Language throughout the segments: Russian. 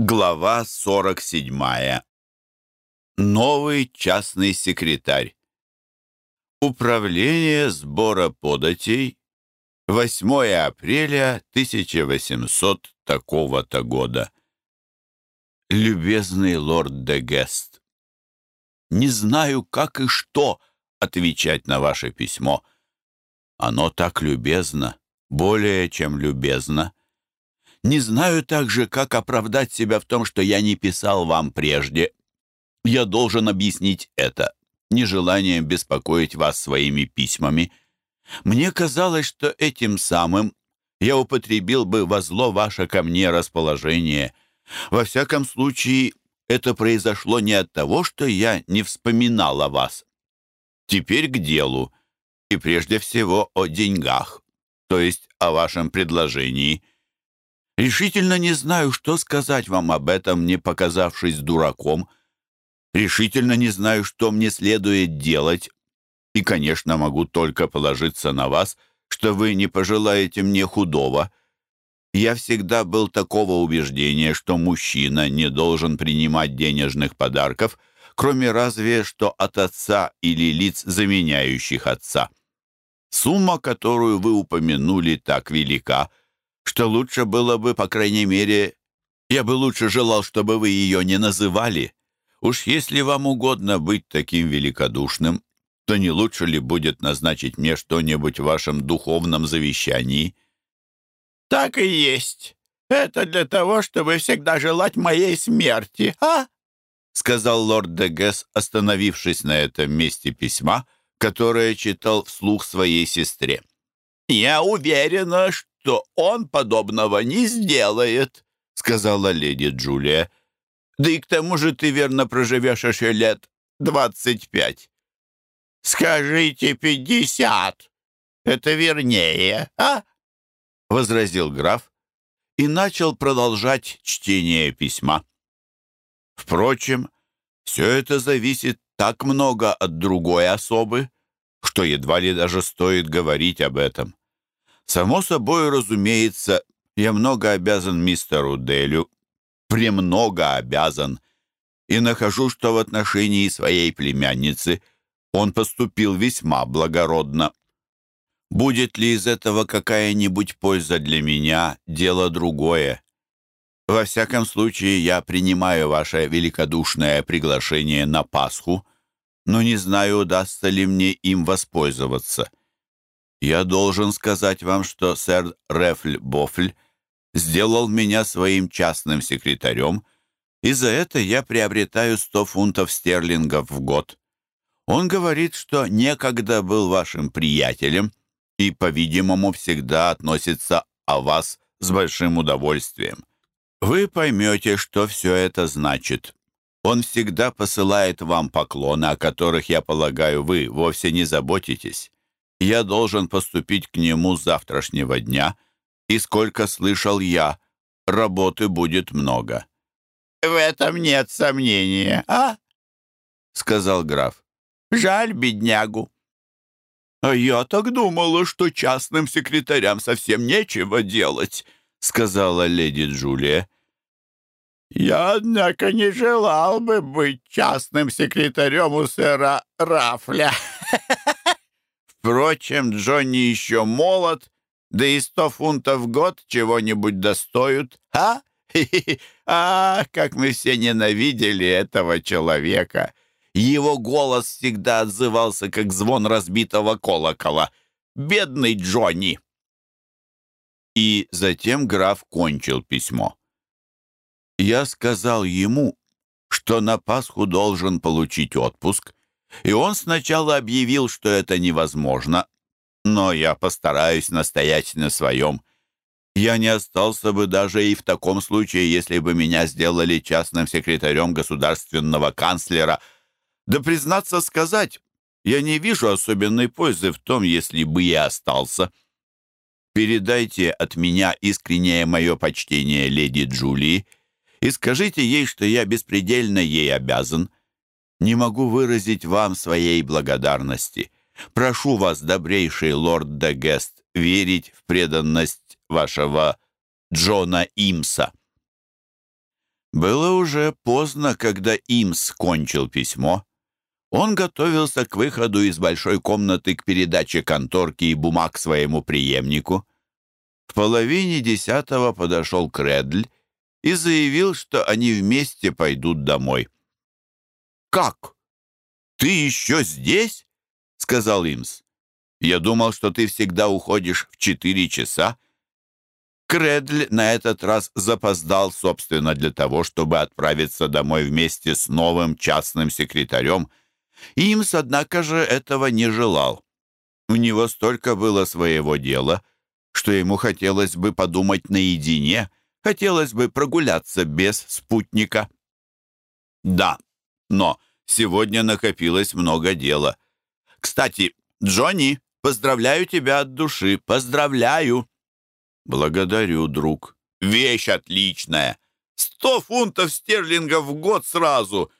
Глава 47. Новый частный секретарь. Управление сбора податей. 8 апреля 1800 такого-то года. Любезный лорд де Гест, не знаю, как и что отвечать на ваше письмо. Оно так любезно, более чем любезно. Не знаю также, как оправдать себя в том, что я не писал вам прежде. Я должен объяснить это, нежеланием беспокоить вас своими письмами. Мне казалось, что этим самым я употребил бы во зло ваше ко мне расположение. Во всяком случае, это произошло не от того, что я не вспоминал о вас. Теперь к делу, и прежде всего о деньгах, то есть о вашем предложении – Решительно не знаю, что сказать вам об этом, не показавшись дураком. Решительно не знаю, что мне следует делать. И, конечно, могу только положиться на вас, что вы не пожелаете мне худого. Я всегда был такого убеждения, что мужчина не должен принимать денежных подарков, кроме разве что от отца или лиц, заменяющих отца. Сумма, которую вы упомянули, так велика — что лучше было бы, по крайней мере, я бы лучше желал, чтобы вы ее не называли. Уж если вам угодно быть таким великодушным, то не лучше ли будет назначить мне что-нибудь в вашем духовном завещании?» «Так и есть. Это для того, чтобы всегда желать моей смерти, а?» сказал лорд Дегес, остановившись на этом месте письма, которое читал вслух своей сестре. «Я уверена, что он подобного не сделает», — сказала леди Джулия. «Да и к тому же ты верно проживешь еще лет двадцать пять». «Скажите пятьдесят. Это вернее, а?» — возразил граф и начал продолжать чтение письма. Впрочем, все это зависит так много от другой особы, что едва ли даже стоит говорить об этом. Само собой, разумеется, я много обязан мистеру Делю, премного обязан, и нахожу, что в отношении своей племянницы он поступил весьма благородно. Будет ли из этого какая-нибудь польза для меня, дело другое. Во всяком случае, я принимаю ваше великодушное приглашение на Пасху, но не знаю, удастся ли мне им воспользоваться. Я должен сказать вам, что сэр Рефль Бофль сделал меня своим частным секретарем, и за это я приобретаю 100 фунтов стерлингов в год. Он говорит, что некогда был вашим приятелем и, по-видимому, всегда относится о вас с большим удовольствием. Вы поймете, что все это значит. Он всегда посылает вам поклоны, о которых, я полагаю, вы вовсе не заботитесь. Я должен поступить к нему с завтрашнего дня, и, сколько слышал я, работы будет много». «В этом нет сомнения, а?» — сказал граф. «Жаль беднягу». «А я так думала, что частным секретарям совсем нечего делать», — сказала леди Джулия. «Я, однако, не желал бы быть частным секретарем у сэра Рафля», Впрочем, Джонни еще молод, да и сто фунтов в год чего-нибудь достоют, а? А, как мы все ненавидели этого человека! Его голос всегда отзывался, как звон разбитого колокола. Бедный Джонни!» И затем граф кончил письмо. Я сказал ему, что на Пасху должен получить отпуск, и он сначала объявил, что это невозможно, но я постараюсь настоять на своем. Я не остался бы даже и в таком случае, если бы меня сделали частным секретарем государственного канцлера. Да, признаться сказать, я не вижу особенной пользы в том, если бы я остался. Передайте от меня искреннее мое почтение леди Джулии и скажите ей, что я беспредельно ей обязан не могу выразить вам своей благодарности. Прошу вас, добрейший лорд де Гест, верить в преданность вашего Джона Имса. Было уже поздно, когда им скончил письмо. Он готовился к выходу из большой комнаты к передаче конторки и бумаг своему преемнику. В половине десятого подошел Кредль и заявил, что они вместе пойдут домой. «Как? Ты еще здесь?» — сказал Имс. «Я думал, что ты всегда уходишь в четыре часа». Кредль на этот раз запоздал, собственно, для того, чтобы отправиться домой вместе с новым частным секретарем. Имс, однако же, этого не желал. У него столько было своего дела, что ему хотелось бы подумать наедине, хотелось бы прогуляться без спутника. Да, но сегодня накопилось много дела. Кстати, Джонни, поздравляю тебя от души, поздравляю. «Благодарю, друг». «Вещь отличная! Сто фунтов стерлингов в год сразу!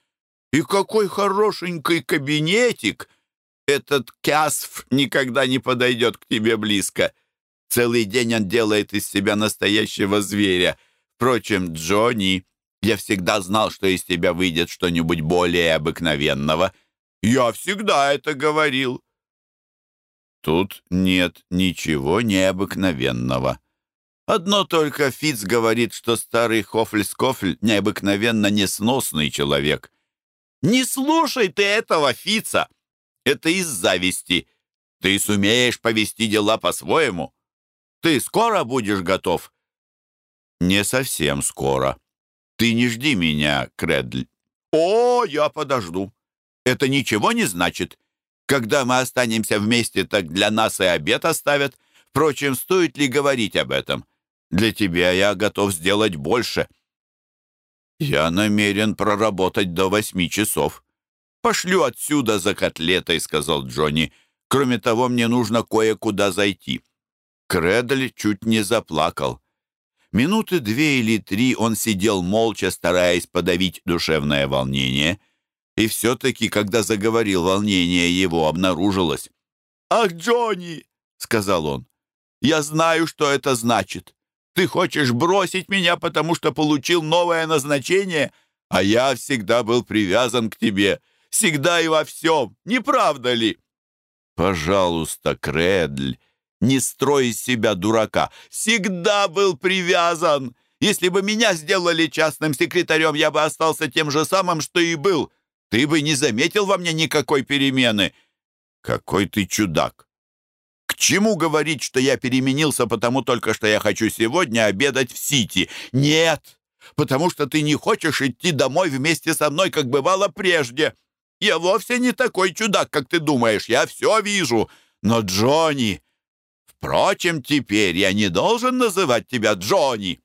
И какой хорошенький кабинетик! Этот Кясф никогда не подойдет к тебе близко. Целый день он делает из себя настоящего зверя. Впрочем, Джонни, я всегда знал, что из тебя выйдет что-нибудь более обыкновенного. Я всегда это говорил». Тут нет ничего необыкновенного. Одно только Фиц говорит, что старый Хофль-Скофль необыкновенно несносный человек. Не слушай ты этого Фица. Это из зависти. Ты сумеешь повести дела по-своему. Ты скоро будешь готов? Не совсем скоро. Ты не жди меня, Кредль. О, я подожду. Это ничего не значит. Когда мы останемся вместе, так для нас и обед оставят. Впрочем, стоит ли говорить об этом? Для тебя я готов сделать больше». «Я намерен проработать до восьми часов. Пошлю отсюда за котлетой», — сказал Джонни. «Кроме того, мне нужно кое-куда зайти». Кредль чуть не заплакал. Минуты две или три он сидел молча, стараясь подавить душевное волнение. И все-таки, когда заговорил, волнение его обнаружилось. «Ах, Джонни!» — сказал он. «Я знаю, что это значит. Ты хочешь бросить меня, потому что получил новое назначение, а я всегда был привязан к тебе, всегда и во всем, не правда ли?» «Пожалуйста, Кредль, не строй из себя дурака. Всегда был привязан. Если бы меня сделали частным секретарем, я бы остался тем же самым, что и был. Ты бы не заметил во мне никакой перемены. Какой ты чудак! К чему говорить, что я переменился, потому только что я хочу сегодня обедать в Сити? Нет, потому что ты не хочешь идти домой вместе со мной, как бывало прежде. Я вовсе не такой чудак, как ты думаешь, я все вижу. Но Джонни... Впрочем, теперь я не должен называть тебя Джонни.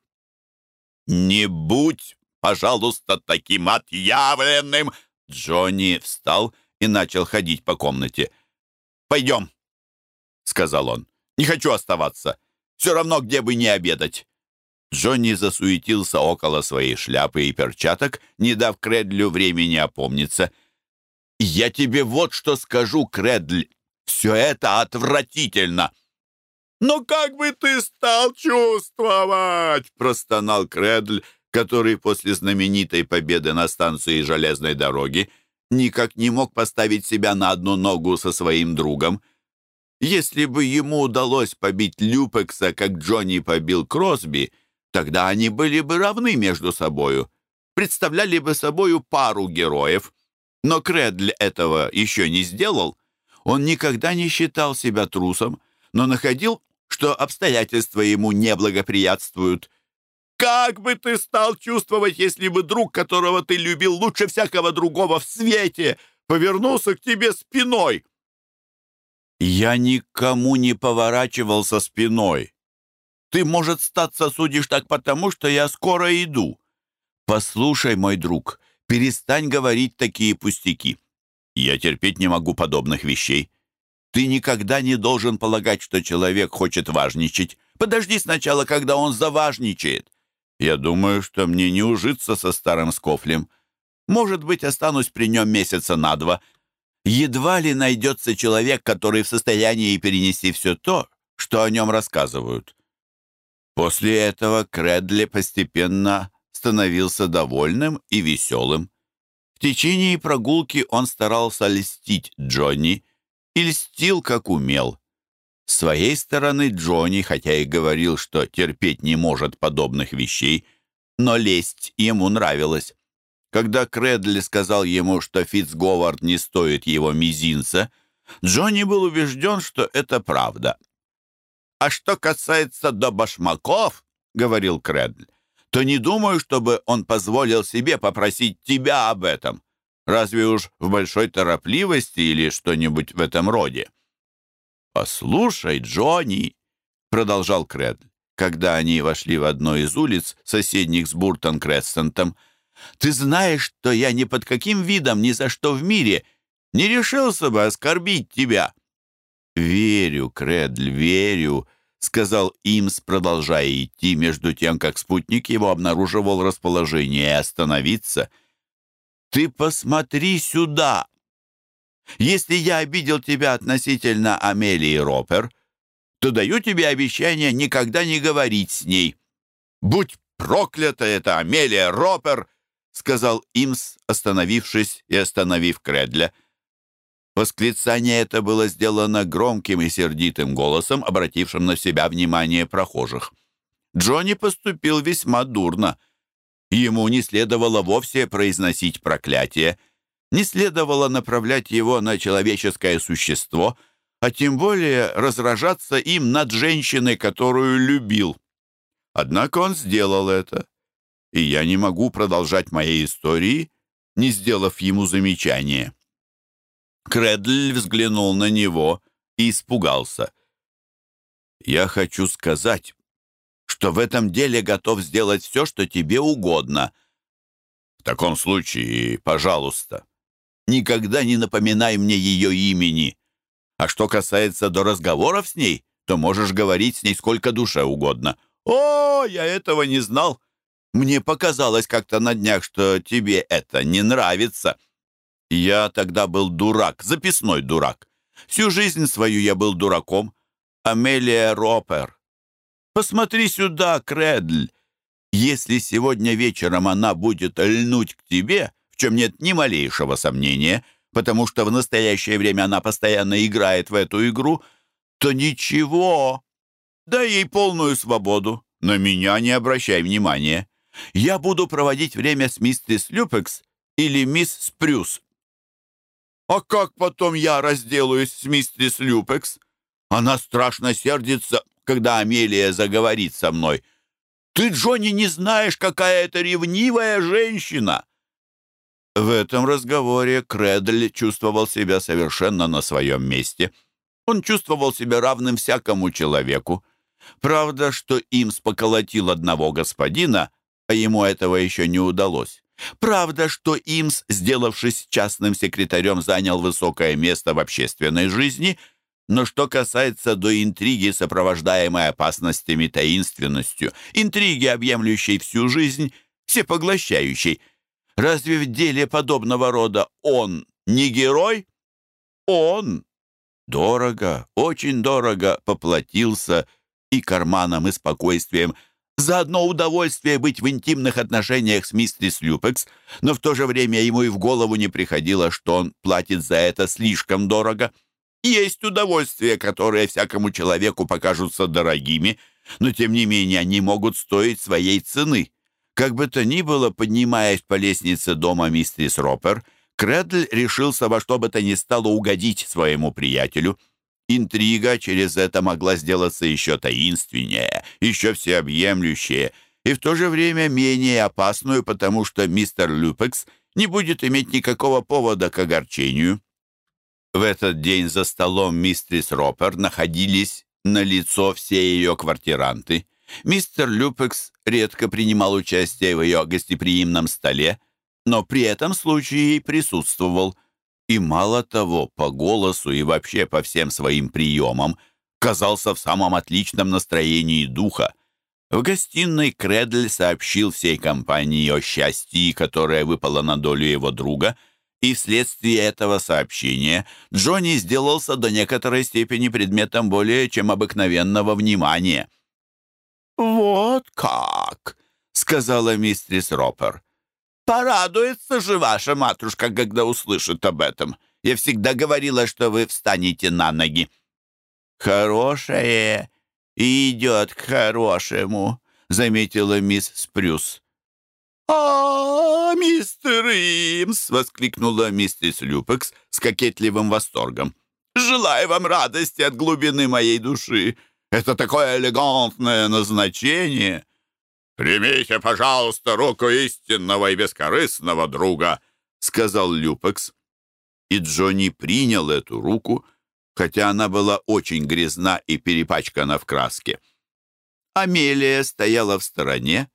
Не будь, пожалуйста, таким отъявленным. Джонни встал и начал ходить по комнате. Пойдем, — сказал он. «Не хочу оставаться. Все равно, где бы не обедать». Джонни засуетился около своей шляпы и перчаток, не дав Кредлю времени опомниться. «Я тебе вот что скажу, Кредль. Все это отвратительно!» «Но как бы ты стал чувствовать?» — простонал Кредль, который после знаменитой победы на станции железной дороги никак не мог поставить себя на одну ногу со своим другом — если бы ему удалось побить Люпекса, как Джонни побил Кросби, тогда они были бы равны между собою, представляли бы собою пару героев. Но Кредль этого еще не сделал. Он никогда не считал себя трусом, но находил, что обстоятельства ему не благоприятствуют. «Как бы ты стал чувствовать, если бы друг, которого ты любил лучше всякого другого в свете, повернулся к тебе спиной?» Я никому не поворачивался спиной. Ты, может, статься судишь так потому, что я скоро иду. Послушай, мой друг, перестань говорить такие пустяки. Я терпеть не могу подобных вещей. Ты никогда не должен полагать, что человек хочет важничать. Подожди сначала, когда он заважничает. Я думаю, что мне не ужиться со старым Скофлем. Может быть, останусь при нем месяца на два — едва ли найдется человек, который в состоянии перенести все то, что о нем рассказывают. После этого Кредли постепенно становился довольным и веселым. В течение прогулки он старался льстить Джонни и льстил, как умел. С своей стороны Джонни, хотя и говорил, что терпеть не может подобных вещей, но лесть ему нравилась. Когда Кредли сказал ему, что Фитцговард не стоит его мизинца, Джонни был убежден, что это правда. «А что касается до башмаков, — говорил Кредль, — то не думаю, чтобы он позволил себе попросить тебя об этом. Разве уж в большой торопливости или что-нибудь в этом роде?» «Послушай, Джонни, — продолжал Кредль, когда они вошли в одну из улиц, соседних с Буртон-Крестентом, — ты знаешь, что я ни под каким видом, ни за что в мире не решился бы оскорбить тебя». «Верю, Кредль, верю», — сказал Имс, продолжая идти, между тем, как спутник его обнаруживал расположение остановиться. «Ты посмотри сюда! Если я обидел тебя относительно Амелии Ропер, то даю тебе обещание никогда не говорить с ней. Будь проклята эта Амелия Ропер!» сказал Имс, остановившись и остановив Кредля. Восклицание это было сделано громким и сердитым голосом, обратившим на себя внимание прохожих. Джонни поступил весьма дурно. Ему не следовало вовсе произносить проклятие, не следовало направлять его на человеческое существо, а тем более разражаться им над женщиной, которую любил. Однако он сделал это и я не могу продолжать моей истории, не сделав ему замечания. Кредль взглянул на него и испугался. «Я хочу сказать, что в этом деле готов сделать все, что тебе угодно. В таком случае, пожалуйста, никогда не напоминай мне ее имени. А что касается до разговоров с ней, то можешь говорить с ней сколько душе угодно. О, я этого не знал. Мне показалось как-то на днях, что тебе это не нравится. Я тогда был дурак, записной дурак. Всю жизнь свою я был дураком. Амелия Ропер. Посмотри сюда, Кредль. Если сегодня вечером она будет льнуть к тебе, в чем нет ни малейшего сомнения, потому что в настоящее время она постоянно играет в эту игру, то ничего. Дай ей полную свободу. На меня не обращай внимания. Я буду проводить время с миссис Люпекс или мисс Спрюс. А как потом я разделаюсь с миссис Люпекс? Она страшно сердится, когда Амелия заговорит со мной. Ты, Джонни, не знаешь, какая это ревнивая женщина. В этом разговоре Кредль чувствовал себя совершенно на своем месте. Он чувствовал себя равным всякому человеку. Правда, что им споколотил одного господина, а ему этого еще не удалось. Правда, что Имс, сделавшись частным секретарем, занял высокое место в общественной жизни, но что касается до интриги, сопровождаемой опасностями, таинственностью, интриги, объемлющей всю жизнь, всепоглощающей, разве в деле подобного рода он не герой? Он дорого, очень дорого поплатился и карманом, и спокойствием, за одно удовольствие быть в интимных отношениях с мистерис Люпекс, но в то же время ему и в голову не приходило, что он платит за это слишком дорого. Есть удовольствия, которые всякому человеку покажутся дорогими, но тем не менее они могут стоить своей цены. Как бы то ни было, поднимаясь по лестнице дома мистерис Ропер, Кредль решился во что бы то ни стало угодить своему приятелю — Интрига через это могла сделаться еще таинственнее, еще всеобъемлющее, и в то же время менее опасную, потому что мистер Люпекс не будет иметь никакого повода к огорчению. В этот день за столом мистрис Ропер находились на лицо все ее квартиранты. Мистер Люпекс редко принимал участие в ее гостеприимном столе, но при этом случае присутствовал – и мало того, по голосу и вообще по всем своим приемам казался в самом отличном настроении духа. В гостиной Кредль сообщил всей компании о счастье, которое выпало на долю его друга, и вследствие этого сообщения Джонни сделался до некоторой степени предметом более чем обыкновенного внимания. «Вот как!» — сказала мистрис Ропер. «Порадуется же ваша матушка, когда услышит об этом. Я всегда говорила, что вы встанете на ноги». «Хорошее идет к хорошему», — заметила мисс Спрюс. «А, мистер Имс!» — воскликнула миссис Люпекс с кокетливым восторгом. «Желаю вам радости от глубины моей души. Это такое элегантное назначение!» «Примите, пожалуйста, руку истинного и бескорыстного друга», — сказал Люпекс. И Джонни принял эту руку, хотя она была очень грязна и перепачкана в краске. Амелия стояла в стороне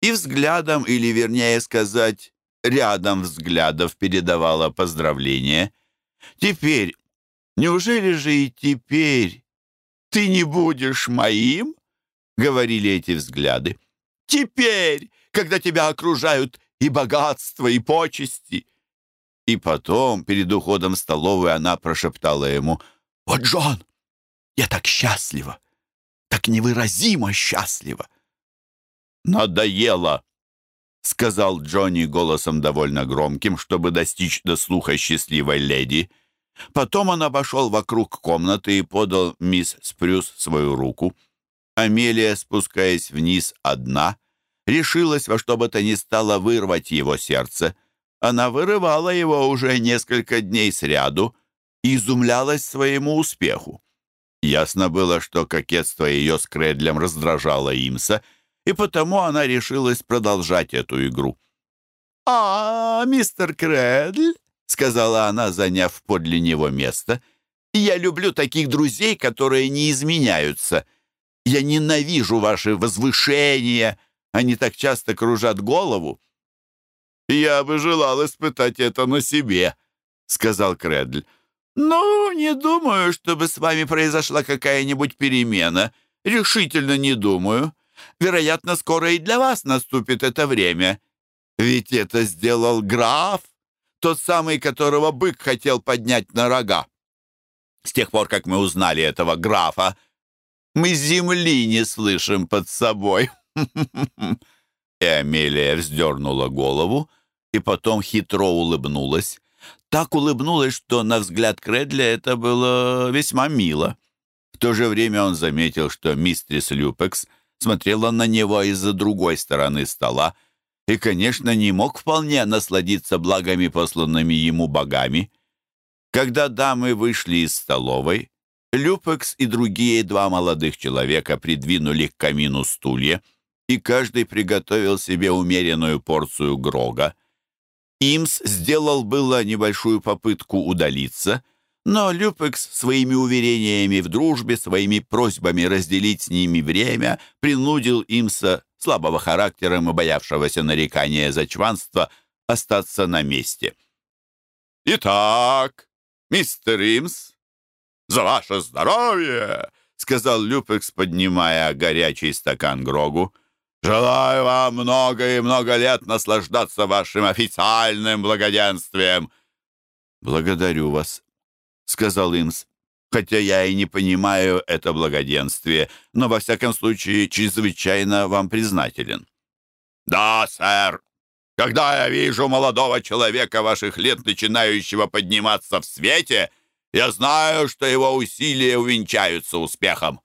и взглядом, или, вернее сказать, рядом взглядов передавала поздравления. «Теперь, неужели же и теперь ты не будешь моим?» — говорили эти взгляды. «Теперь, когда тебя окружают и богатство, и почести!» И потом, перед уходом в столовую, она прошептала ему, «Вот, Джон, я так счастлива, так невыразимо счастлива!» «Надоело!» — сказал Джонни голосом довольно громким, чтобы достичь до слуха счастливой леди. Потом он обошел вокруг комнаты и подал мисс Спрюс свою руку. Амелия, спускаясь вниз одна, решилась во что бы то ни стало вырвать его сердце. Она вырывала его уже несколько дней сряду и изумлялась своему успеху. Ясно было, что кокетство ее с Кредлем раздражало Имса — и потому она решилась продолжать эту игру. «А, мистер Крэдль», — сказала она, заняв подле него место, «я люблю таких друзей, которые не изменяются. Я ненавижу ваши возвышения, они так часто кружат голову». «Я бы желал испытать это на себе», — сказал Крэдль. «Ну, не думаю, чтобы с вами произошла какая-нибудь перемена. Решительно не думаю. Вероятно, скоро и для вас наступит это время. Ведь это сделал граф, тот самый, которого бык хотел поднять на рога. С тех пор, как мы узнали этого графа, мы земли не слышим под собой. И Амелия вздернула голову и потом хитро улыбнулась. Так улыбнулась, что на взгляд Кредля это было весьма мило. В то же время он заметил, что мистрис Люпекс — смотрела на него из-за другой стороны стола и, конечно, не мог вполне насладиться благами, посланными ему богами. Когда дамы вышли из столовой, Люпекс и другие два молодых человека придвинули к камину стулья, и каждый приготовил себе умеренную порцию грога. Имс сделал было небольшую попытку удалиться — но Люпекс своими уверениями в дружбе, своими просьбами разделить с ними время, принудил Имса, слабого характером и боявшегося нарекания за чванство, остаться на месте. «Итак, мистер Имс, за ваше здоровье!» — сказал Люпекс, поднимая горячий стакан Грогу. «Желаю вам много и много лет наслаждаться вашим официальным благоденствием!» «Благодарю вас», сказал Имс. «Хотя я и не понимаю это благоденствие, но во всяком случае чрезвычайно вам признателен». «Да, сэр. Когда я вижу молодого человека ваших лет, начинающего подниматься в свете, я знаю, что его усилия увенчаются успехом.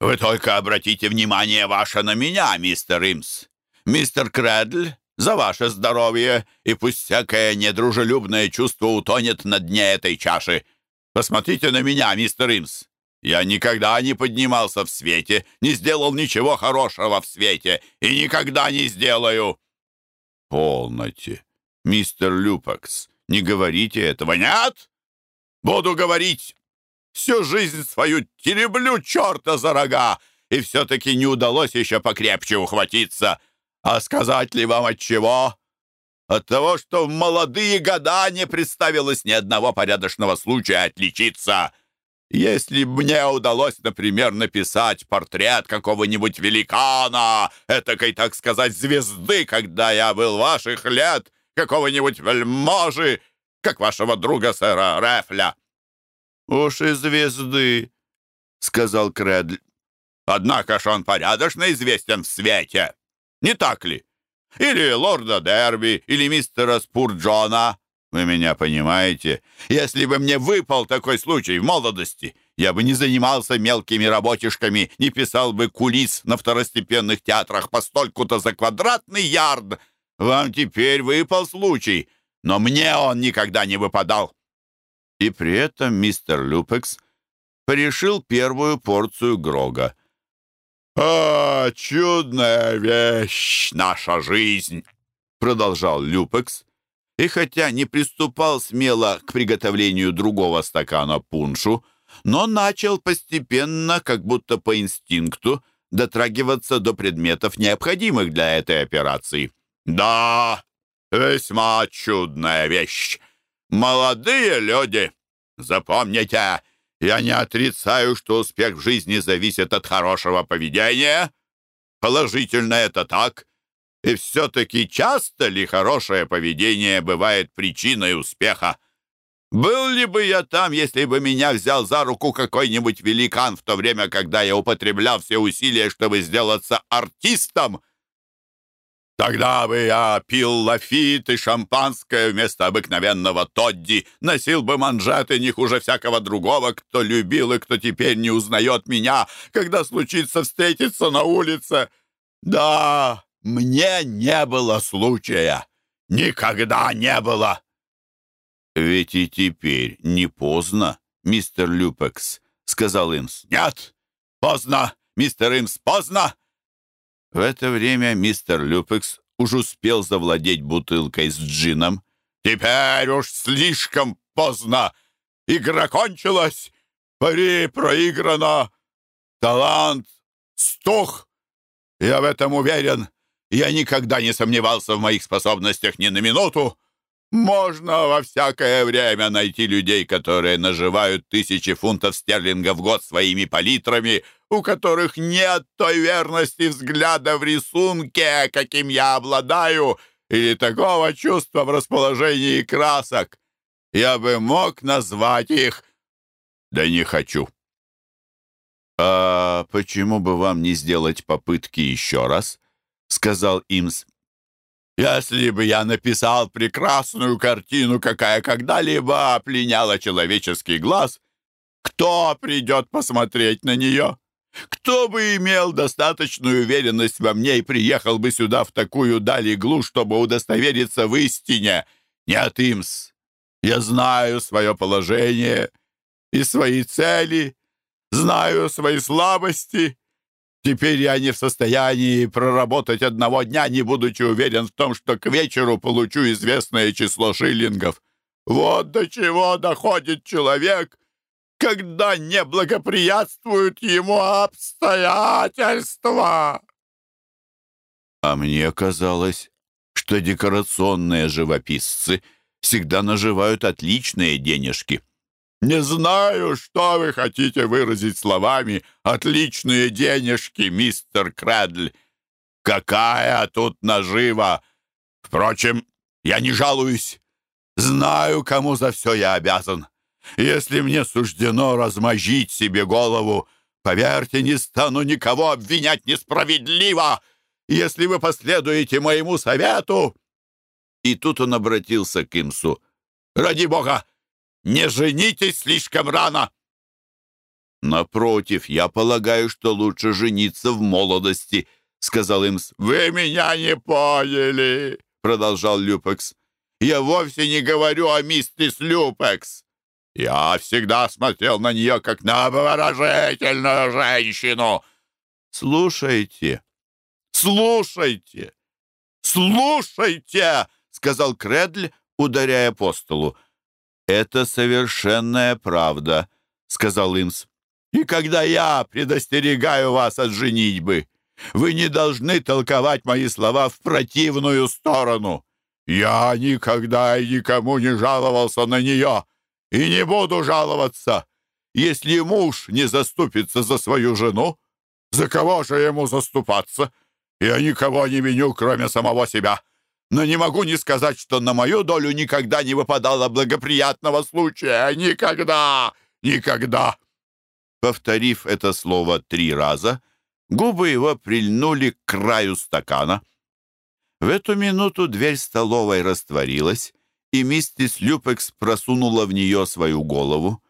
Вы только обратите внимание ваше на меня, мистер Имс. Мистер Крэдль, за ваше здоровье, и пусть всякое недружелюбное чувство утонет на дне этой чаши. Посмотрите на меня, мистер Имс. Я никогда не поднимался в свете, не сделал ничего хорошего в свете и никогда не сделаю». «Полноте, мистер Люпакс, не говорите этого, нет? Буду говорить. Всю жизнь свою тереблю черта за рога, и все-таки не удалось еще покрепче ухватиться. А сказать ли вам от чего? От того, что в молодые года не представилось ни одного порядочного случая отличиться. Если бы мне удалось, например, написать портрет какого-нибудь великана, этакой, так сказать, звезды, когда я был ваших лет, какого-нибудь вельможи, как вашего друга сэра Рефля». «Уж и звезды», — сказал Кредль. «Однако ж он порядочно известен в свете. Не так ли? Или лорда Дерби, или мистера Спурджона. Вы меня понимаете? Если бы мне выпал такой случай в молодости, я бы не занимался мелкими работишками, не писал бы кулис на второстепенных театрах постольку-то за квадратный ярд. Вам теперь выпал случай, но мне он никогда не выпадал. И при этом мистер Люпекс порешил первую порцию Грога. «А, чудная вещь наша жизнь!» продолжал Люпекс, и хотя не приступал смело к приготовлению другого стакана пуншу, но начал постепенно, как будто по инстинкту, дотрагиваться до предметов, необходимых для этой операции. «Да, весьма чудная вещь. Молодые люди, запомните, я не отрицаю, что успех в жизни зависит от хорошего поведения. Положительно это так. И все-таки часто ли хорошее поведение бывает причиной успеха? Был ли бы я там, если бы меня взял за руку какой-нибудь великан в то время, когда я употреблял все усилия, чтобы сделаться артистом? Тогда бы я пил лафит и шампанское вместо обыкновенного Тодди, носил бы манжеты не хуже всякого другого, кто любил и кто теперь не узнает меня, когда случится встретиться на улице. Да, мне не было случая. Никогда не было. «Ведь и теперь не поздно, мистер Люпекс», — сказал Имс. «Нет, поздно, мистер Имс, поздно!» В это время мистер Люпекс уже успел завладеть бутылкой с джином. «Теперь уж слишком поздно! Игра кончилась! Пари проиграно! Талант стух! Я в этом уверен! Я никогда не сомневался в моих способностях ни на минуту! Можно во всякое время найти людей, которые наживают тысячи фунтов стерлингов в год своими палитрами, у которых нет той верности взгляда в рисунке, каким я обладаю, или такого чувства в расположении красок. Я бы мог назвать их, да не хочу. «А почему бы вам не сделать попытки еще раз?» — сказал Имс. Если бы я написал прекрасную картину, какая когда-либо пленяла человеческий глаз, кто придет посмотреть на нее? Кто бы имел достаточную уверенность во мне и приехал бы сюда в такую даль иглу, чтобы удостовериться в истине? Нет, Имс, я знаю свое положение и свои цели, знаю свои слабости Теперь я не в состоянии проработать одного дня, не будучи уверен в том, что к вечеру получу известное число шиллингов. Вот до чего доходит человек, когда не благоприятствуют ему обстоятельства. А мне казалось, что декорационные живописцы всегда наживают отличные денежки. Не знаю, что вы хотите выразить словами «отличные денежки, мистер Крэдль». Какая тут нажива! Впрочем, я не жалуюсь. Знаю, кому за все я обязан. Если мне суждено размозжить себе голову, поверьте, не стану никого обвинять несправедливо, если вы последуете моему совету. И тут он обратился к Имсу. «Ради бога, не женитесь слишком рано!» «Напротив, я полагаю, что лучше жениться в молодости», — сказал Имс. «Вы меня не поняли», — продолжал Люпекс. «Я вовсе не говорю о мистерс Люпекс. Я всегда смотрел на нее, как на обворожительную женщину». «Слушайте, слушайте, слушайте», — сказал Кредль, ударяя по столу. «Это совершенная правда», — сказал Имс. «И когда я предостерегаю вас от женитьбы, вы не должны толковать мои слова в противную сторону. Я никогда и никому не жаловался на нее и не буду жаловаться. Если муж не заступится за свою жену, за кого же ему заступаться? Я никого не виню, кроме самого себя но не могу не сказать, что на мою долю никогда не выпадало благоприятного случая. Никогда! Никогда!» Повторив это слово три раза, губы его прильнули к краю стакана — В эту минуту дверь столовой растворилась, и миссис Люпекс просунула в нее свою голову.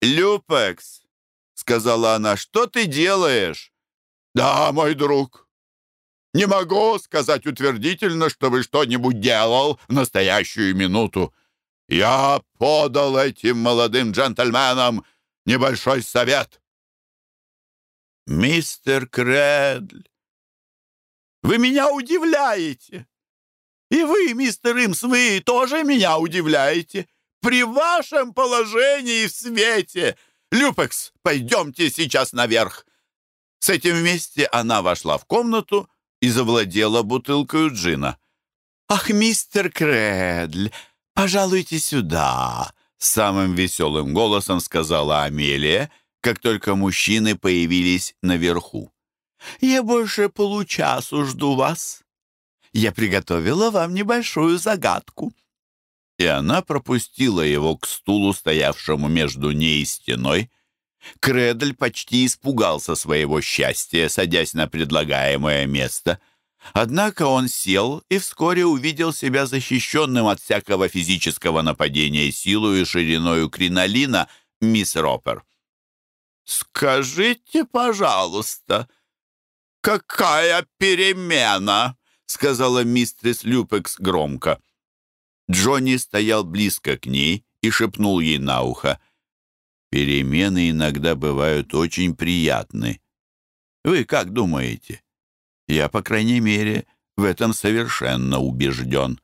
«Люпекс!» — сказала она. «Что ты делаешь?» «Да, мой друг. Не могу сказать утвердительно, что вы что-нибудь делал в настоящую минуту. Я подал этим молодым джентльменам небольшой совет». «Мистер Кредль, вы меня удивляете. И вы, мистер Имс, вы тоже меня удивляете. При вашем положении в свете. Люпекс, пойдемте сейчас наверх. С этим вместе она вошла в комнату и завладела бутылкой джина. «Ах, мистер Кредль, пожалуйте сюда!» Самым веселым голосом сказала Амелия, как только мужчины появились наверху. «Я больше получасу жду вас. Я приготовила вам небольшую загадку». И она пропустила его к стулу, стоявшему между ней и стеной. Кредль почти испугался своего счастья, садясь на предлагаемое место. Однако он сел и вскоре увидел себя защищенным от всякого физического нападения силу и шириною кринолина мисс Ропер. «Скажите, пожалуйста», «Какая перемена!» — сказала мистрис Люпекс громко. Джонни стоял близко к ней и шепнул ей на ухо. «Перемены иногда бывают очень приятны. Вы как думаете?» «Я, по крайней мере, в этом совершенно убежден».